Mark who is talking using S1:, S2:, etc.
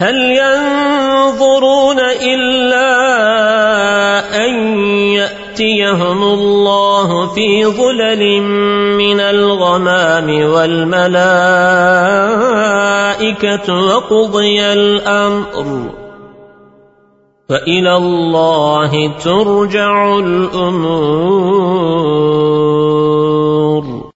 S1: هل ينظرون إلا أن يأتيهم الله في ظلل من الغمام والملائكة وقضي الأمر فإلى الله ترجع الأمور